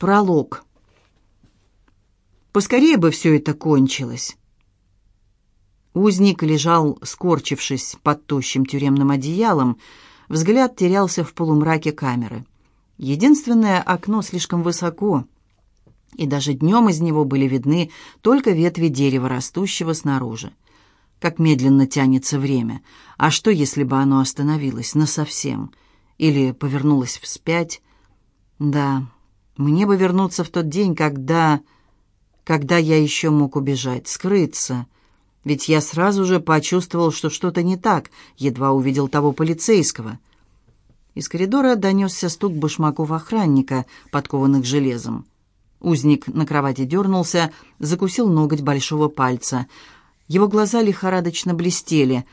Пролог. Поскорее бы все это кончилось. Узник лежал, скорчившись под тощим тюремным одеялом, взгляд терялся в полумраке камеры. Единственное окно слишком высоко, и даже днем из него были видны только ветви дерева, растущего снаружи. Как медленно тянется время. А что, если бы оно остановилось насовсем? Или повернулось вспять? Да, мне бы вернуться в тот день, когда... Когда я еще мог убежать, скрыться. Ведь я сразу же почувствовал, что что-то не так, едва увидел того полицейского. Из коридора донесся стук башмаков охранника, подкованных железом. Узник на кровати дернулся, закусил ноготь большого пальца. Его глаза лихорадочно блестели,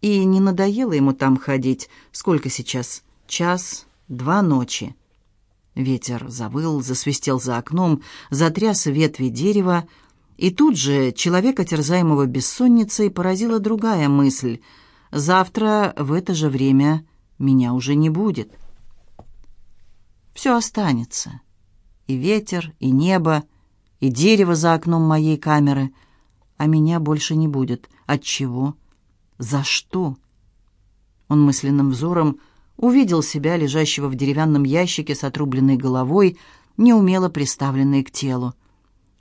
и не надоело ему там ходить. Сколько сейчас? Час, два ночи. Ветер завыл, засвистел за окном, затряс ветви дерева, и тут же человека, терзаемого бессонницей, поразила другая мысль. «Завтра в это же время меня уже не будет». Все останется. И ветер, и небо, и дерево за окном моей камеры. А меня больше не будет. От чего? За что? Он мысленным взором увидел себя, лежащего в деревянном ящике с отрубленной головой, неумело приставленной к телу.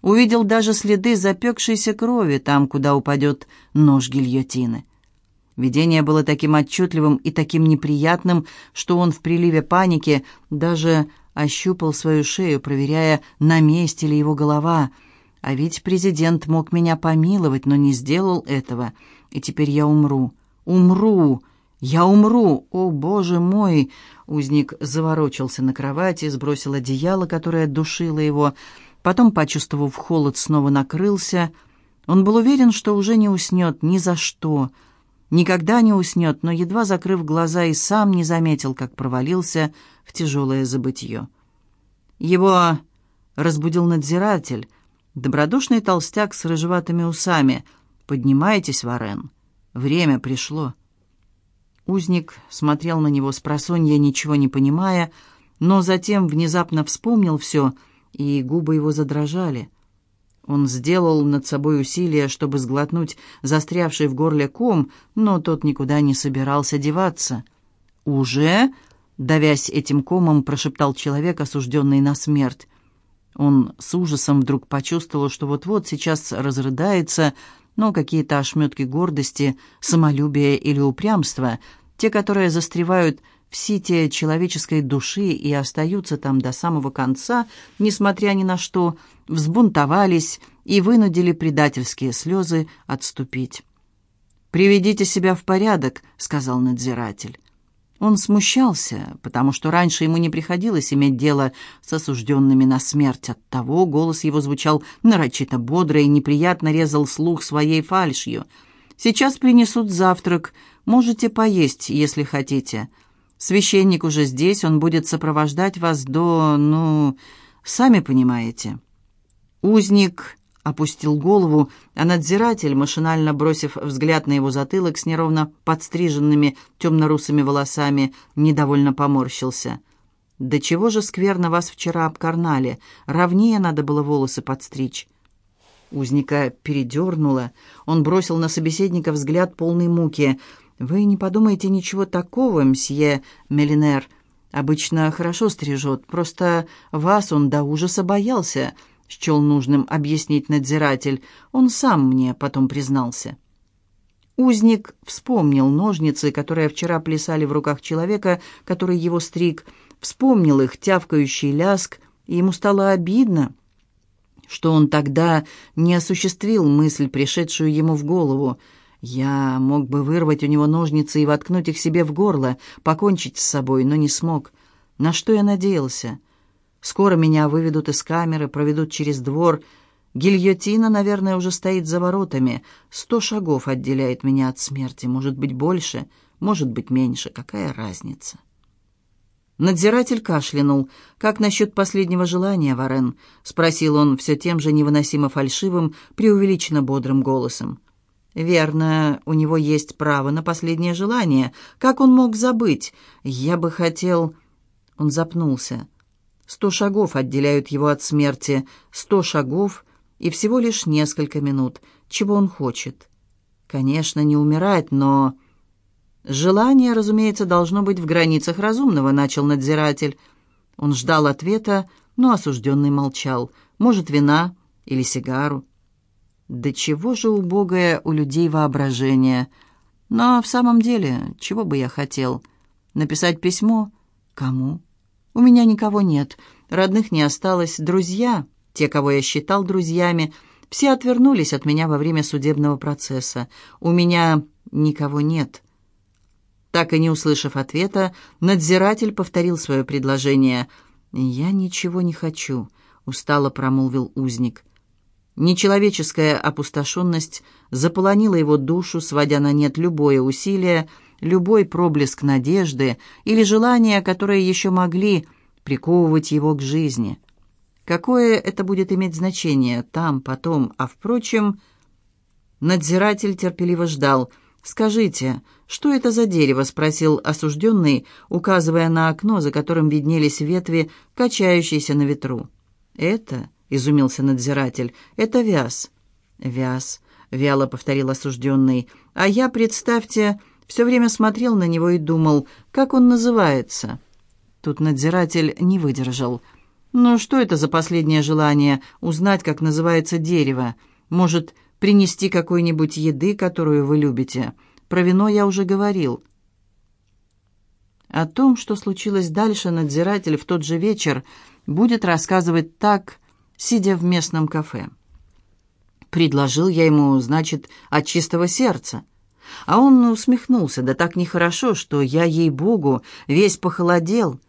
Увидел даже следы запекшейся крови там, куда упадет нож гильотины. Видение было таким отчетливым и таким неприятным, что он в приливе паники даже ощупал свою шею, проверяя, на месте ли его голова. А ведь президент мог меня помиловать, но не сделал этого, и теперь я умру. Умру! «Я умру! О, Боже мой!» Узник заворочился на кровати, сбросил одеяло, которое душило его. Потом, почувствовав холод, снова накрылся. Он был уверен, что уже не уснет ни за что. Никогда не уснет, но, едва закрыв глаза, и сам не заметил, как провалился в тяжелое забытье. Его разбудил надзиратель, добродушный толстяк с рыжеватыми усами. «Поднимайтесь, Варен, время пришло». Узник смотрел на него с просонья, ничего не понимая, но затем внезапно вспомнил все, и губы его задрожали. Он сделал над собой усилие, чтобы сглотнуть застрявший в горле ком, но тот никуда не собирался деваться. «Уже?» — давясь этим комом, прошептал человек, осужденный на смерть. Он с ужасом вдруг почувствовал, что вот-вот сейчас разрыдается, но какие-то ошметки гордости, самолюбия или упрямства, те, которые застревают в сите человеческой души и остаются там до самого конца, несмотря ни на что, взбунтовались и вынудили предательские слезы отступить. «Приведите себя в порядок», — сказал надзиратель. Он смущался, потому что раньше ему не приходилось иметь дело с осужденными на смерть. Оттого голос его звучал нарочито бодро и неприятно резал слух своей фальшью. «Сейчас принесут завтрак. Можете поесть, если хотите. Священник уже здесь, он будет сопровождать вас до... ну, сами понимаете». Узник опустил голову, а надзиратель, машинально бросив взгляд на его затылок с неровно подстриженными темно-русыми волосами, недовольно поморщился. «Да чего же скверно вас вчера обкарнали? Ровнее надо было волосы подстричь». Узника передернуло. Он бросил на собеседника взгляд полной муки. «Вы не подумайте ничего такого, мсье Мелинер. Обычно хорошо стрижет, просто вас он до ужаса боялся» счел нужным объяснить надзиратель. Он сам мне потом признался. Узник вспомнил ножницы, которые вчера плясали в руках человека, который его стриг, вспомнил их тявкающий ляск, и ему стало обидно, что он тогда не осуществил мысль, пришедшую ему в голову. Я мог бы вырвать у него ножницы и воткнуть их себе в горло, покончить с собой, но не смог. На что я надеялся? Скоро меня выведут из камеры, проведут через двор. Гильотина, наверное, уже стоит за воротами. Сто шагов отделяет меня от смерти. Может быть, больше, может быть, меньше. Какая разница? Надзиратель кашлянул. «Как насчет последнего желания, Варен?» — спросил он все тем же невыносимо фальшивым, преувеличенно бодрым голосом. «Верно, у него есть право на последнее желание. Как он мог забыть? Я бы хотел...» Он запнулся. Сто шагов отделяют его от смерти, сто шагов и всего лишь несколько минут. Чего он хочет? Конечно, не умирать, но... Желание, разумеется, должно быть в границах разумного, начал надзиратель. Он ждал ответа, но осужденный молчал. Может, вина или сигару. Да чего же убогое у людей воображение. Но в самом деле, чего бы я хотел? Написать письмо? Кому? У меня никого нет, родных не осталось, друзья, те, кого я считал друзьями, все отвернулись от меня во время судебного процесса. У меня никого нет. Так и не услышав ответа, надзиратель повторил свое предложение. «Я ничего не хочу», — устало промолвил узник. Нечеловеческая опустошенность заполонила его душу, сводя на нет любое усилие, любой проблеск надежды или желания, которые еще могли приковывать его к жизни. Какое это будет иметь значение там, потом, а впрочем... Надзиратель терпеливо ждал. «Скажите, что это за дерево?» — спросил осужденный, указывая на окно, за которым виднелись ветви, качающиеся на ветру. «Это?» — изумился надзиратель. «Это вяз». «Вяз», — вяло повторил осужденный. «А я, представьте, все время смотрел на него и думал, как он называется». Тут надзиратель не выдержал. «Ну что это за последнее желание узнать, как называется дерево? Может, принести какой-нибудь еды, которую вы любите? Про вино я уже говорил». О том, что случилось дальше, надзиратель в тот же вечер будет рассказывать так, сидя в местном кафе. Предложил я ему, значит, от чистого сердца. А он усмехнулся, да так нехорошо, что я, ей-богу, весь похолодел.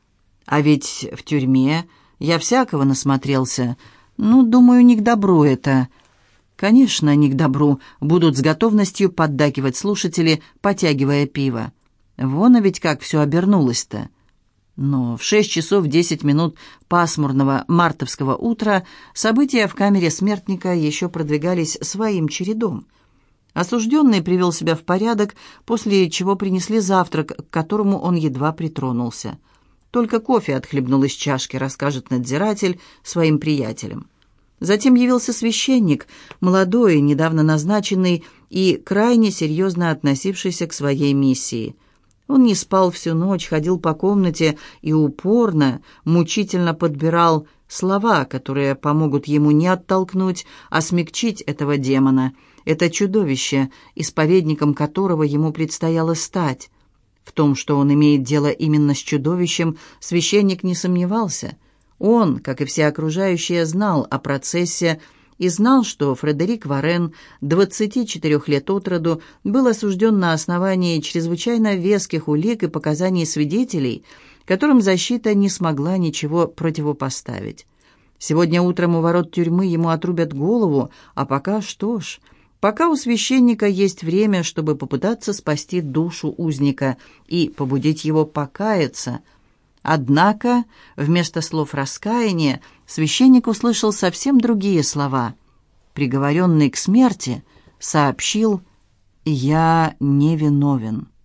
А ведь в тюрьме я всякого насмотрелся. Ну, думаю, не к добру это. Конечно, не к добру. Будут с готовностью поддакивать слушатели, потягивая пиво. Вон, а ведь как все обернулось-то. Но в шесть часов десять минут пасмурного мартовского утра события в камере смертника еще продвигались своим чередом. Осужденный привел себя в порядок, после чего принесли завтрак, к которому он едва притронулся. Только кофе отхлебнул из чашки, расскажет надзиратель своим приятелям. Затем явился священник, молодой, недавно назначенный и крайне серьезно относившийся к своей миссии – он не спал всю ночь, ходил по комнате и упорно, мучительно подбирал слова, которые помогут ему не оттолкнуть, а смягчить этого демона, это чудовище, исповедником которого ему предстояло стать. В том, что он имеет дело именно с чудовищем, священник не сомневался. Он, как и все окружающие, знал о процессе, и знал, что Фредерик Варен, 24 лет от роду, был осужден на основании чрезвычайно веских улик и показаний свидетелей, которым защита не смогла ничего противопоставить. Сегодня утром у ворот тюрьмы ему отрубят голову, а пока что ж... Пока у священника есть время, чтобы попытаться спасти душу узника и побудить его покаяться – Однако вместо слов раскаяния священник услышал совсем другие слова. Приговоренный к смерти сообщил «Я не виновен».